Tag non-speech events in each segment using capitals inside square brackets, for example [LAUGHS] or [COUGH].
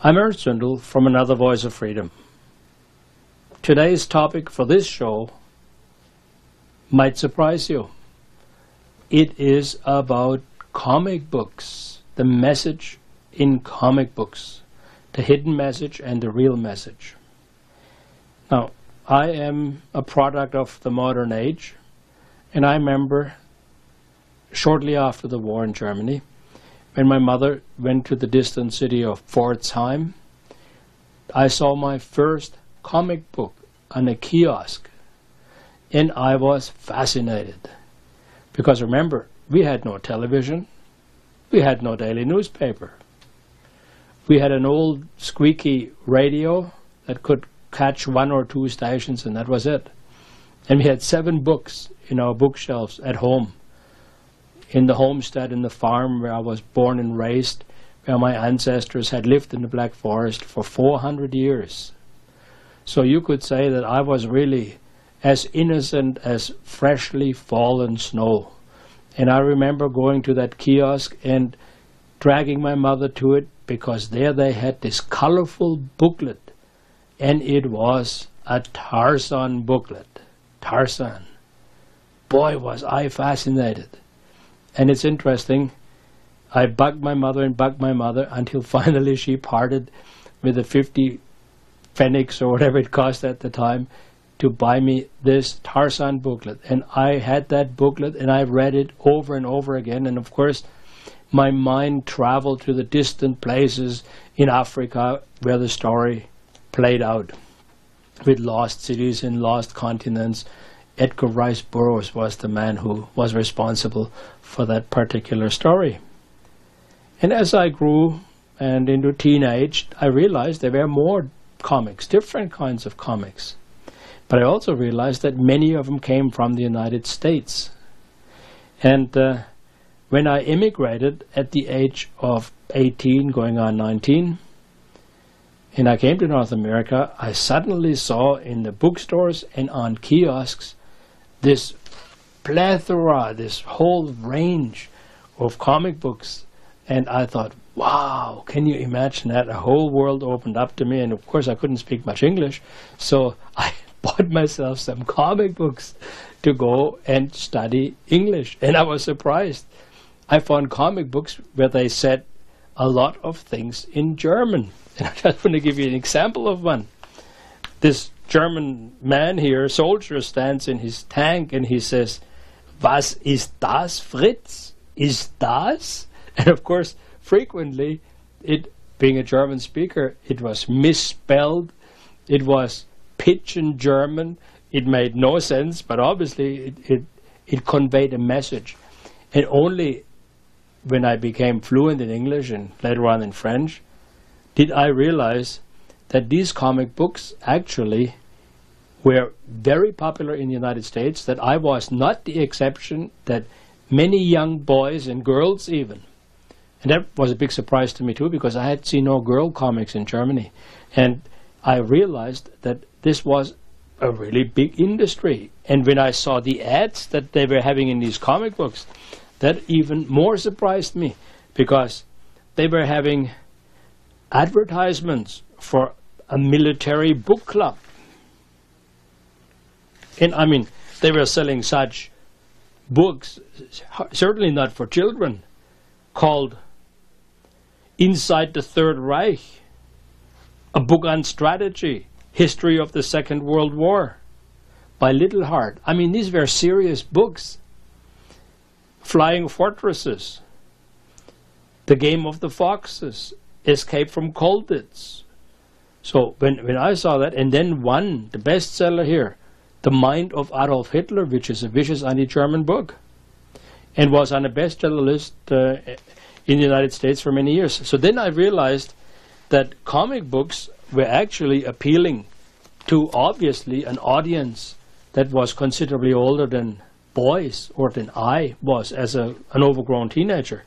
I'm Ernst Zündel from Another Voice of Freedom. Today's topic for this show might surprise you. It is about comic books, the message in comic books, the hidden message and the real message. Now, I am a product of the modern age, and I remember shortly after the war in Germany, when my mother went to the distant city of Pforzheim, I saw my first comic book on a kiosk, and I was fascinated. Because remember, we had no television, we had no daily newspaper. We had an old squeaky radio that could catch one or two stations, and that was it. And we had seven books in our bookshelves at home, in the homestead, in the farm where I was born and raised, where my ancestors had lived in the Black Forest for 400 years. So you could say that I was really as innocent as freshly fallen snow. And I remember going to that kiosk and dragging my mother to it because there they had this colorful booklet and it was a Tarzan booklet. Tarzan. Boy, was I fascinated. And it's interesting. I bugged my mother and bugged my mother until [LAUGHS] finally she parted with the 50 pfennigs or whatever it cost at the time to buy me this Tarzan booklet. And I had that booklet and I read it over and over again. And of course, my mind traveled to the distant places in Africa where the story played out with lost cities and lost continents. Edgar Rice Burroughs was the man who was responsible for that particular story. And as I grew and into teenage, I realized there were more comics, different kinds of comics. But I also realized that many of them came from the United States. And uh, when I immigrated at the age of 18, going on 19, and I came to North America, I suddenly saw in the bookstores and on kiosks this plethora, this whole range of comic books. And I thought, wow, can you imagine that? A whole world opened up to me. And of course, I couldn't speak much English. So [LAUGHS] I bought myself some comic books to go and study English. And I was surprised. I found comic books where they said a lot of things in German. [LAUGHS] And I just want to give you an example of one. This German man here, soldier, stands in his tank and he says, Was ist das, Fritz? Ist das? [LAUGHS] And of course, frequently, it being a German speaker, it was misspelled, it was pidgin German, it made no sense, but obviously it, it, it conveyed a message. And only when I became fluent in English and later on in French, did I realize that these comic books actually were very popular in the United States, that I was not the exception, that many young boys and girls even, and that was a big surprise to me too, because I had seen no girl comics in Germany. And I realized that this was a really big industry. And when I saw the ads that they were having in these comic books, that even more surprised me because they were having advertisements for a military book club. And I mean, they were selling such books, certainly not for children, called Inside the Third Reich, a book on strategy, history of the Second World War by Liddell Hart. I mean, these were serious books. Flying Fortresses, The Game of the Foxes, Escape from Colditz. So when, when I saw that, and then one, the bestseller here, The Mind of Adolf Hitler, which is a vicious anti-German book, and was on a bestseller list uh, in the United States for many years. So then I realized that comic books were actually appealing to obviously an audience that was considerably older than boys or than I was as a, an overgrown teenager.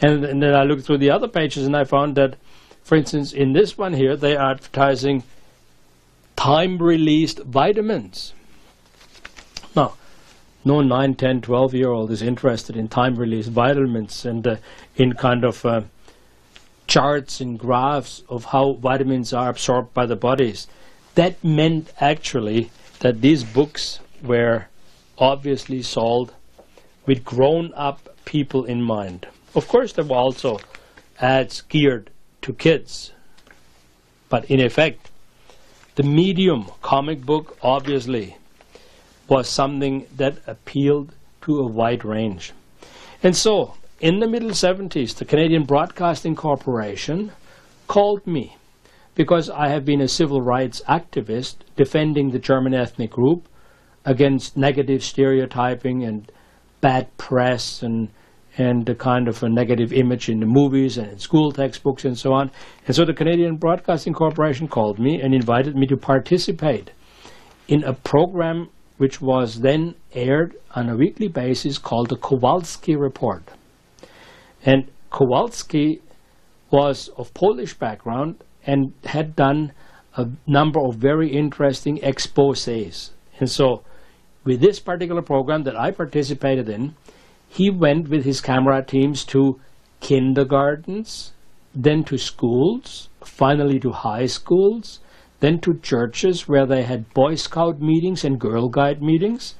And, and then I looked through the other pages and I found that, for instance, in this one here, they are advertising time released vitamins. Now, no 9, 10, 12 year old is interested in time release vitamins and uh, in kind of uh, charts and graphs of how vitamins are absorbed by the bodies. That meant actually that these books were obviously sold with grown up people in mind. Of course, there were also ads geared to kids, but in effect, the medium comic book obviously was something that appealed to a wide range. And so, in the middle 70s, the Canadian Broadcasting Corporation called me because I have been a civil rights activist defending the German ethnic group against negative stereotyping and bad press and and the kind of a negative image in the movies and in school textbooks and so on. And so the Canadian Broadcasting Corporation called me and invited me to participate in a program which was then aired on a weekly basis called the Kowalski Report. And Kowalski was of Polish background and had done a number of very interesting exposés. And so, with this particular program that I participated in, he went with his camera teams to kindergartens, then to schools, finally to high schools, then to churches where they had Boy Scout meetings and Girl Guide meetings.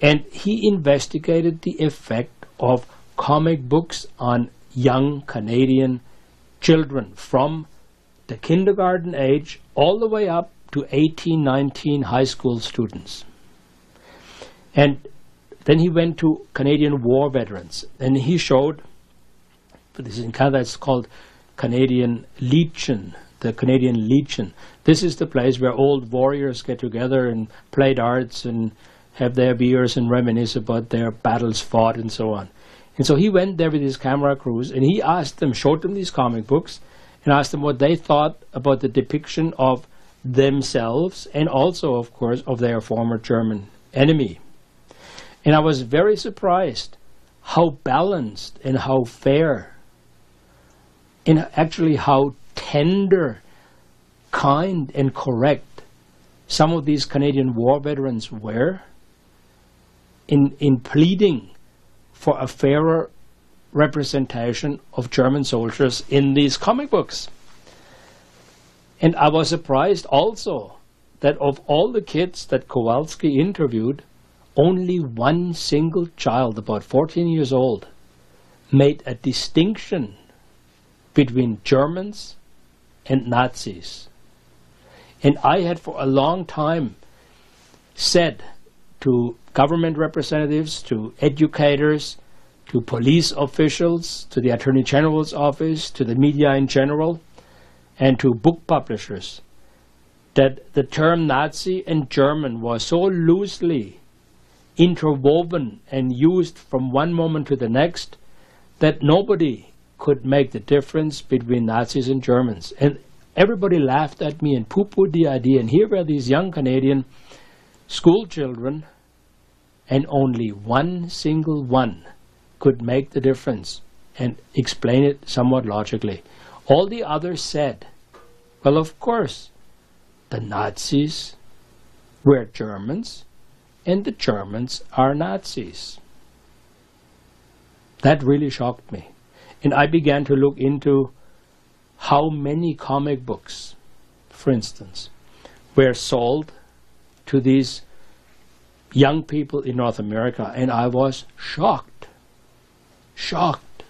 And he investigated the effect of comic books on young Canadian children from the kindergarten age all the way up to 18, 19 high school students. And then he went to Canadian war veterans and he showed, this is in Canada, it's called Canadian Legion the Canadian Legion. This is the place where old warriors get together and play darts and have their beers and reminisce about their battles fought and so on. And so he went there with his camera crews and he asked them, showed them these comic books, and asked them what they thought about the depiction of themselves and also, of course, of their former German enemy. And I was very surprised how balanced and how fair and actually how tender, kind, and correct some of these Canadian war veterans were in, in pleading for a fairer representation of German soldiers in these comic books. And I was surprised also that of all the kids that Kowalski interviewed, only one single child, about 14 years old, made a distinction between Germans and Nazis. And I had for a long time said to government representatives, to educators, to police officials, to the Attorney General's office, to the media in general, and to book publishers that the term Nazi and German was so loosely interwoven and used from one moment to the next that nobody could make the difference between Nazis and Germans. And everybody laughed at me and poo pooed the idea. And here were these young Canadian school children, and only one single one could make the difference and explain it somewhat logically. All the others said, well, of course, the Nazis were Germans, and the Germans are Nazis. That really shocked me. And I began to look into how many comic books, for instance, were sold to these young people in North America, and I was shocked. Shocked.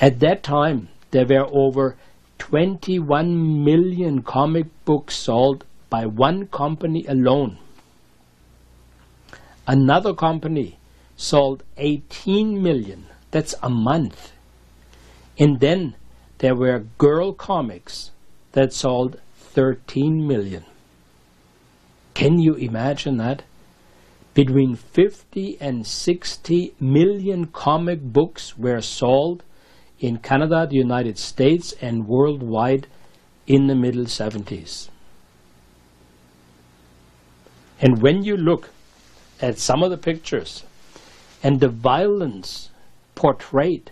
At that time, there were over 21 million comic books sold by one company alone. Another company sold 18 million that's a month. And then there were girl comics that sold 13 million. Can you imagine that? Between 50 and 60 million comic books were sold in Canada, the United States, and worldwide in the middle 70s. And when you look at some of the pictures and the violence portrayed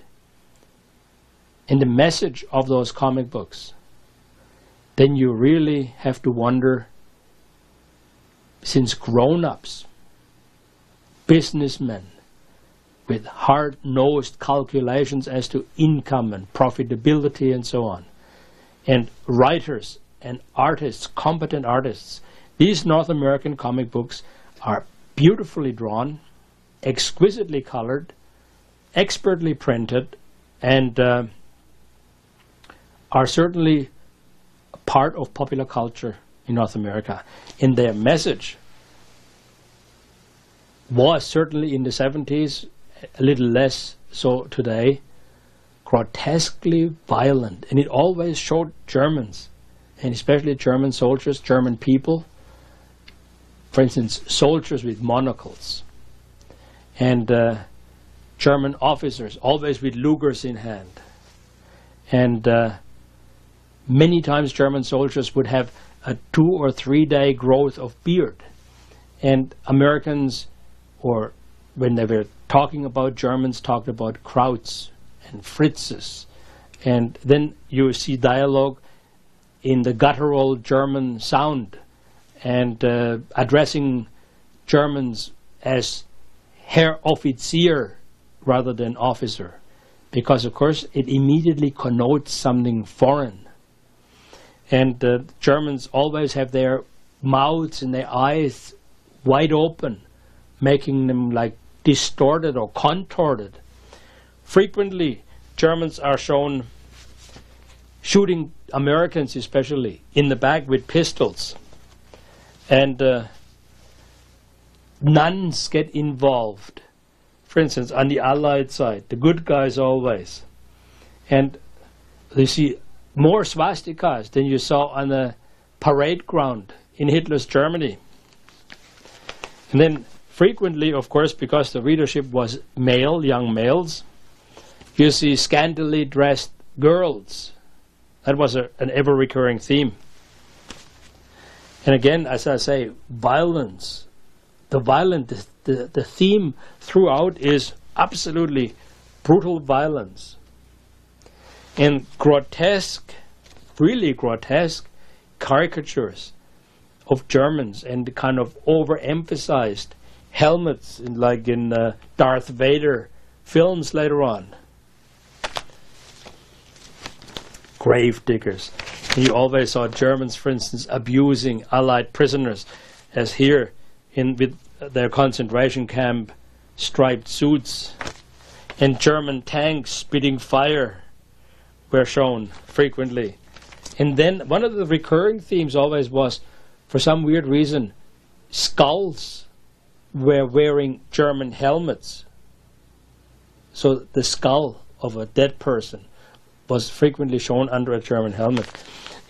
in the message of those comic books, then you really have to wonder since grown ups, businessmen, with hard-nosed calculations as to income and profitability and so on. And writers and artists, competent artists, these North American comic books are beautifully drawn, exquisitely colored, expertly printed, and uh, are certainly part of popular culture in North America. And their message was certainly in the 70s, a little less so today, grotesquely violent. And it always showed Germans, and especially German soldiers, German people, for instance, soldiers with monocles, and uh, German officers, always with Lugers in hand. And uh, many times German soldiers would have a two or three day growth of beard. And Americans, or when they were talking about Germans, talked about Krauts and Fritzes. And then you see dialogue in the guttural German sound and uh, addressing Germans as Herr Offizier rather than officer. Because, of course, it immediately connotes something foreign and uh, Germans always have their mouths and their eyes wide open, making them like distorted or contorted. Frequently, Germans are shown shooting Americans, especially in the back with pistols, and uh, nuns get involved. For instance, on the Allied side, the good guys always, and you see more swastikas than you saw on the parade ground in Hitler's Germany. And then frequently, of course, because the readership was male, young males, you see scantily dressed girls. That was a, an ever recurring theme. And again, as I say, violence. The violent, the, the, the theme throughout is absolutely brutal violence and grotesque, really grotesque caricatures of Germans and kind of overemphasized helmets, in, like in uh, Darth Vader films later on. Grave diggers. You always saw Germans, for instance, abusing Allied prisoners, as here in with their concentration camp striped suits, and German tanks spitting fire were shown frequently. And then one of the recurring themes always was, for some weird reason, skulls were wearing German helmets. So the skull of a dead person was frequently shown under a German helmet.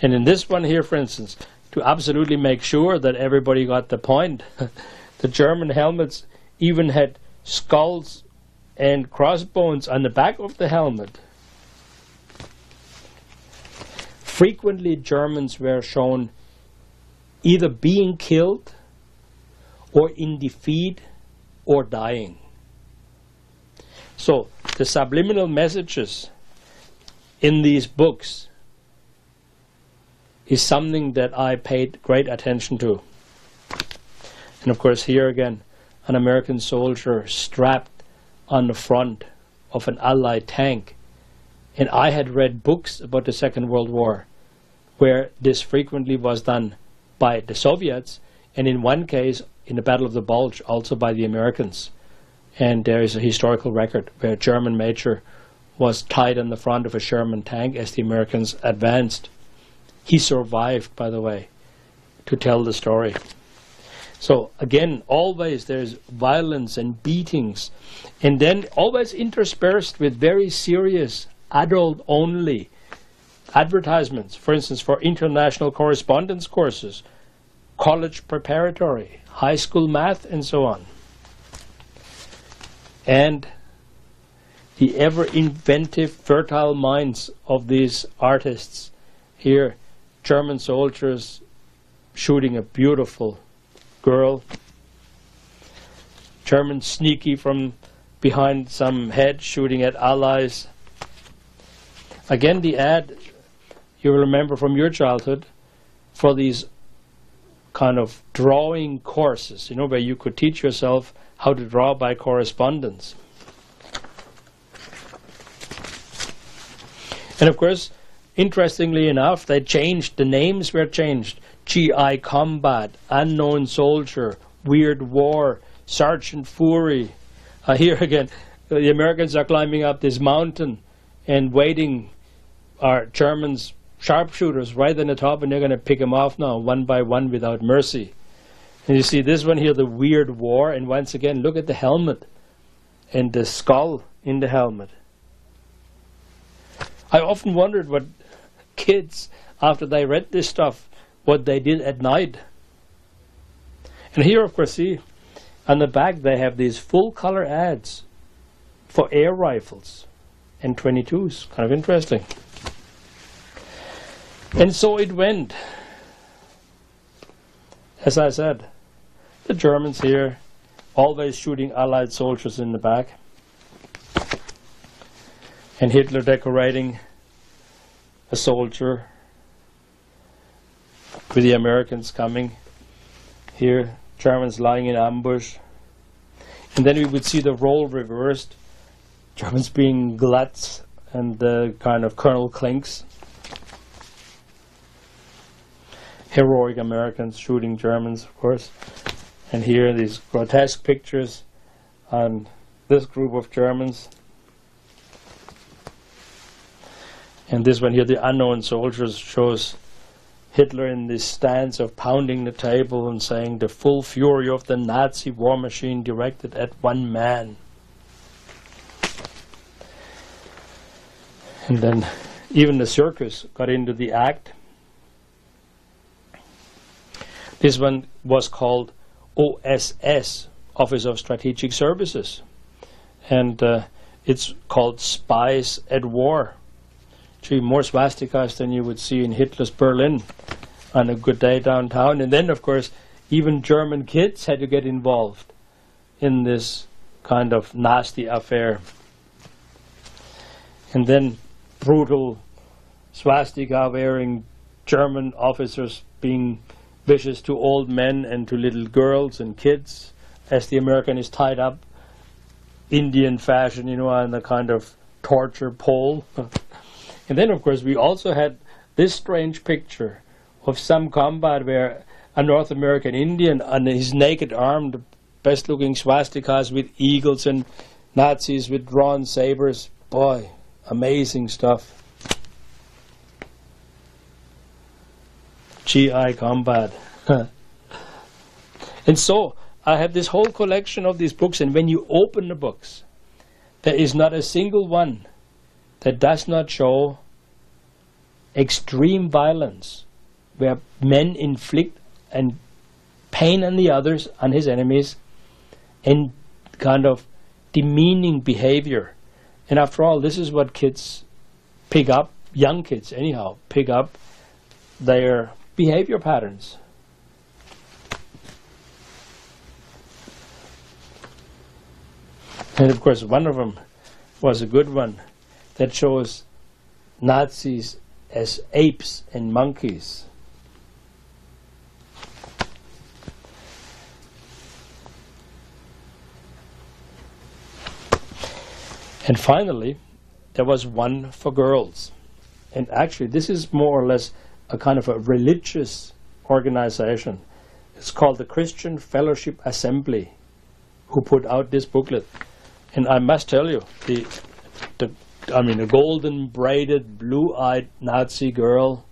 And in this one here, for instance, to absolutely make sure that everybody got the point, [LAUGHS] the German helmets even had skulls and crossbones on the back of the helmet. frequently Germans were shown either being killed or in defeat or dying. So the subliminal messages in these books is something that I paid great attention to. And of course, here again, an American soldier strapped on the front of an Allied tank and I had read books about the Second World War where this frequently was done by the Soviets, and in one case, in the Battle of the Bulge, also by the Americans. And there is a historical record where a German major was tied in the front of a Sherman tank as the Americans advanced. He survived, by the way, to tell the story. So again, always there's violence and beatings, and then always interspersed with very serious adult only advertisements, for instance, for international correspondence courses, college preparatory, high school math, and so on. And the ever inventive, fertile minds of these artists. Here, German soldiers shooting a beautiful girl, German sneaky from behind some head shooting at allies Again, the ad you remember from your childhood for these kind of drawing courses, you know, where you could teach yourself how to draw by correspondence. And of course, interestingly enough, they changed, the names were changed. GI Combat, Unknown Soldier, Weird War, Sergeant Fury. Uh, [LAUGHS] here again, the Americans are climbing up this mountain and waiting our Germans sharpshooters right on the top and they're going to pick them off now one by one without mercy. And you see this one here, the weird war, and once again, look at the helmet and the skull in the helmet. I often wondered what kids, after they read this stuff, what they did at night. And here, of course, see, on the back they have these full color ads for air rifles and 22s. Kind of interesting. And so it went. As I said, the Germans here always shooting Allied soldiers in the back. And Hitler decorating a soldier with the Americans coming here, Germans lying in ambush. And then we would see the role reversed, Germans being gluts and the kind of Colonel Klinks. Heroic Americans shooting Germans, of course. And here these grotesque pictures on this group of Germans. And this one here, the unknown soldiers, shows Hitler in this stance of pounding the table and saying the full fury of the Nazi war machine directed at one man. And then even the circus got into the act. This one was called OSS, Office of Strategic Services. And uh, it's called Spies at War. Gee, more swastikas than you would see in Hitler's Berlin on a good day downtown. And then, of course, even German kids had to get involved in this kind of nasty affair. And then brutal swastika wearing German officers being vicious to old men and to little girls and kids as the American is tied up Indian fashion, you know, on the kind of torture pole. [LAUGHS] and then, of course, we also had this strange picture of some combat where a North American Indian on his naked arm, best looking swastikas with eagles and Nazis with drawn sabers. Boy, amazing stuff. GI combat. [LAUGHS] and so I have this whole collection of these books, and when you open the books, there is not a single one that does not show extreme violence, where men inflict and pain on the others, on his enemies, and kind of demeaning behavior. And after all, this is what kids pick up, young kids anyhow, pick up their behavior patterns. And of course, one of them was a good one that shows Nazis as apes and monkeys. And finally, there was one for girls. And actually, this is more or less a kind of a religious organization. It's called the Christian Fellowship Assembly, who put out this booklet. And I must tell you, the, the I mean, a golden braided, blue eyed Nazi girl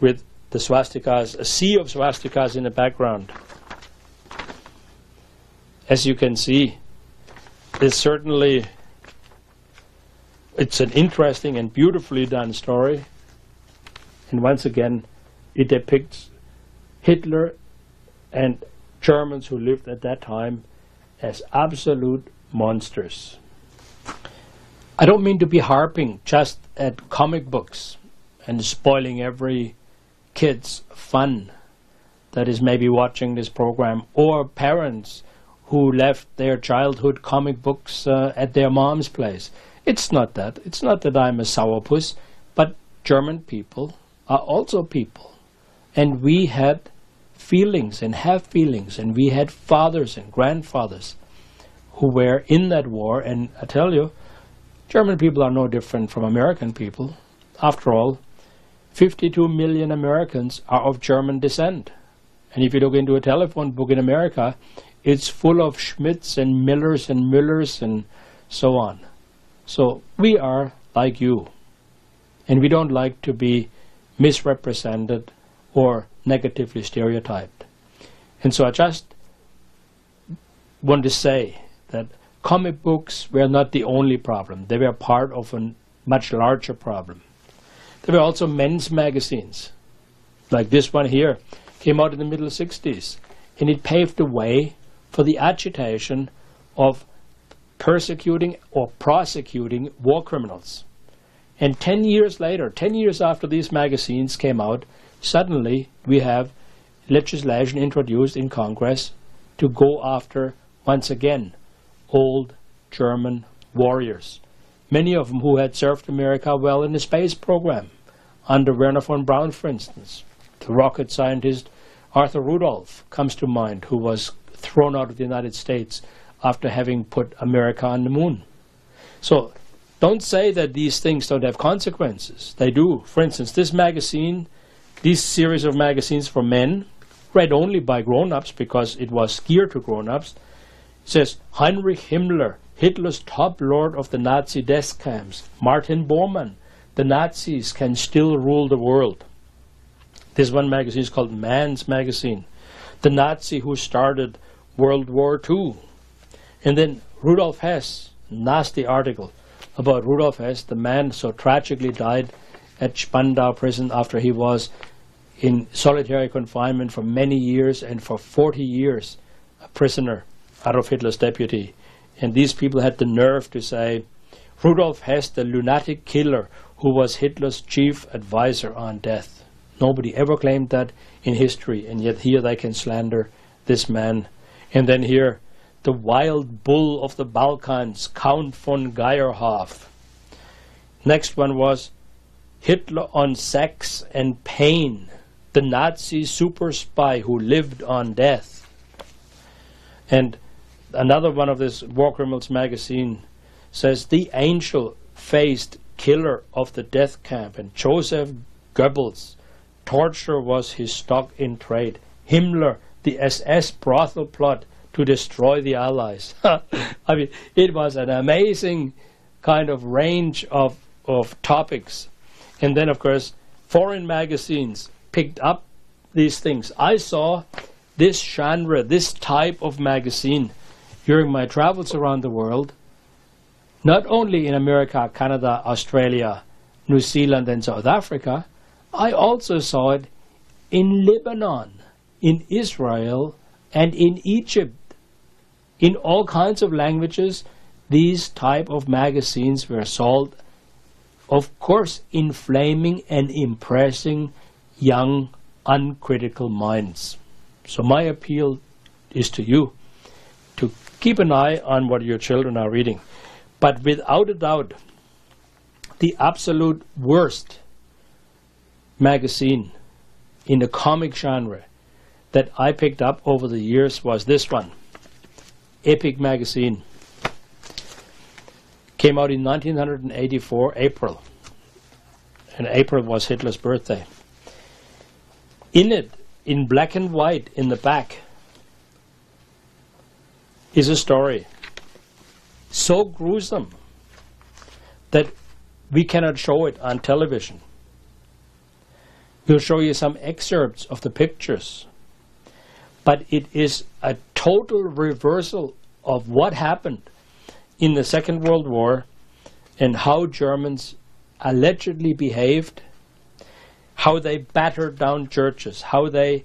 with the swastikas, a sea of swastikas in the background. As you can see, it's certainly it's an interesting and beautifully done story. And once again, it depicts Hitler and Germans who lived at that time as absolute monsters. I don't mean to be harping just at comic books and spoiling every kid's fun that is maybe watching this program or parents who left their childhood comic books uh, at their mom's place. It's not that. It's not that I'm a sourpuss, but German people are also people. And we had feelings and have feelings, and we had fathers and grandfathers who were in that war. And I tell you, German people are no different from American people. After all, 52 million Americans are of German descent. And if you look into a telephone book in America, it's full of Schmidts and Millers and Müllers and so on. So we are like you. And we don't like to be misrepresented or negatively stereotyped. And so I just want to say that comic books were not the only problem. They were part of a much larger problem. There were also men's magazines, like this one here, came out in the middle 60s, and it paved the way for the agitation of persecuting or prosecuting war criminals. And 10 years later, 10 years after these magazines came out, suddenly we have legislation introduced in Congress to go after, once again, old German warriors. Many of them who had served America well in the space program, under Wernher von Braun, for instance. The rocket scientist Arthur Rudolph comes to mind, who was thrown out of the United States after having put America on the moon. So don't say that these things don't have consequences. They do. For instance, this magazine, this series of magazines for men, read only by grown-ups because it was geared to grown-ups, says Heinrich Himmler, Hitler's top lord of the Nazi death camps, Martin Bormann, the Nazis can still rule the world. This one magazine is called Man's Magazine. The Nazi who started World War II. And then Rudolf Hess, nasty article about Rudolf Hess, the man so tragically died at Spandau prison after he was in solitary confinement for many years and for 40 years a prisoner Adolf Hitler's deputy. And these people had the nerve to say, Rudolf Hess, the lunatic killer who was Hitler's chief advisor on death. Nobody ever claimed that in history, and yet here they can slander this man. And then here, the wild bull of the Balkans, Count von Geierhoff. Next one was Hitler on sex and pain, the Nazi super spy who lived on death. And another one of this War Criminals magazine says the angel faced killer of the death camp and Joseph Goebbels Torture was his stock in trade. Himmler, the SS brothel plot to destroy the Allies. [LAUGHS] I mean, it was an amazing kind of range of, of topics. And then, of course, foreign magazines picked up these things. I saw this genre, this type of magazine during my travels around the world, not only in America, Canada, Australia, New Zealand, and South Africa, I also saw it in Lebanon, in Israel, and in Egypt. In all kinds of languages, these type of magazines were sold, of course, inflaming and impressing young, uncritical minds. So my appeal is to you keep an eye on what your children are reading. But without a doubt, the absolute worst magazine in the comic genre that I picked up over the years was this one, Epic Magazine. Came out in 1984, April. And April was Hitler's birthday. In it, in black and white, in the back, is a story so gruesome that we cannot show it on television. We'll show you some excerpts of the pictures. But it is a total reversal of what happened in the Second World War and how Germans allegedly behaved, how they battered down churches, how they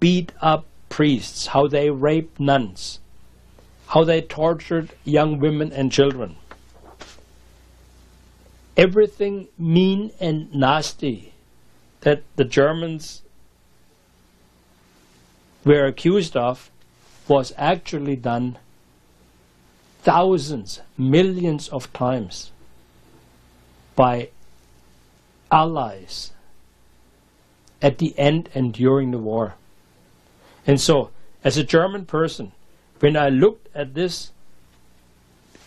beat up priests, how they raped nuns, how they tortured young women and children. Everything mean and nasty that the Germans were accused of was actually done thousands, millions of times by allies at the end and during the war. And so, as a German person, when I looked at this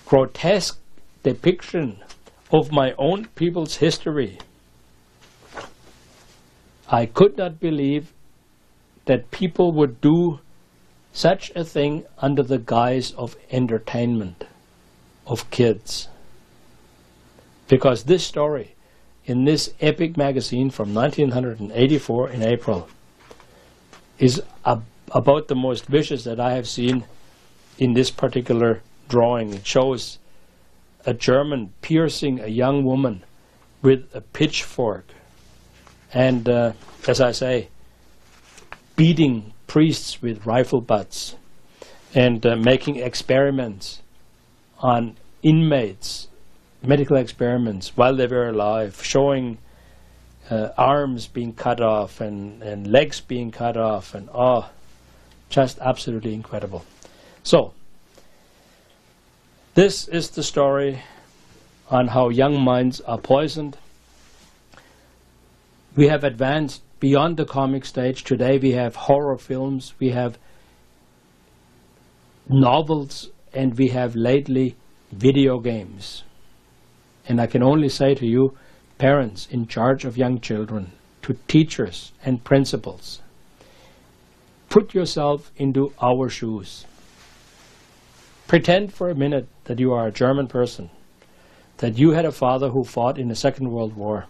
grotesque depiction of my own people's history, I could not believe that people would do such a thing under the guise of entertainment of kids. Because this story in this epic magazine from 1984 in April is ab- about the most vicious that I have seen in this particular drawing. It shows a German piercing a young woman with a pitchfork and, uh, as I say, beating priests with rifle butts and uh, making experiments on inmates, medical experiments while they were alive, showing uh, arms being cut off and, and legs being cut off, and oh, just absolutely incredible. So, this is the story on how young minds are poisoned. We have advanced beyond the comic stage. Today we have horror films, we have novels, and we have lately video games. And I can only say to you, parents in charge of young children, to teachers and principals, put yourself into our shoes. Pretend for a minute that you are a German person, that you had a father who fought in the Second World War,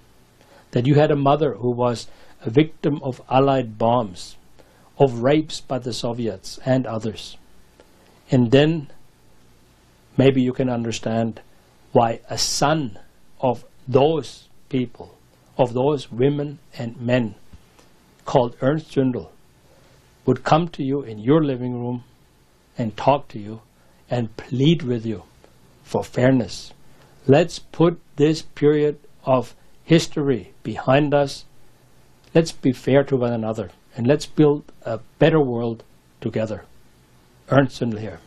that you had a mother who was a victim of Allied bombs, of rapes by the Soviets and others. And then maybe you can understand why a son of those people, of those women and men, called Ernst Zündel, would come to you in your living room and talk to you and plead with you for fairness. Let's put this period of history behind us. Let's be fair to one another and let's build a better world together. Ernst here.